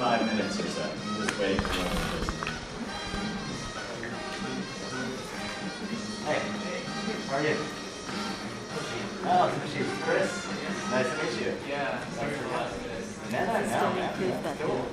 five minutes or so. Just waiting for one of those. Hey, how are you? Oh, she's Chris. Nice to meet you. Yeah, sorry for the last minute. No, no, no, man. Cool.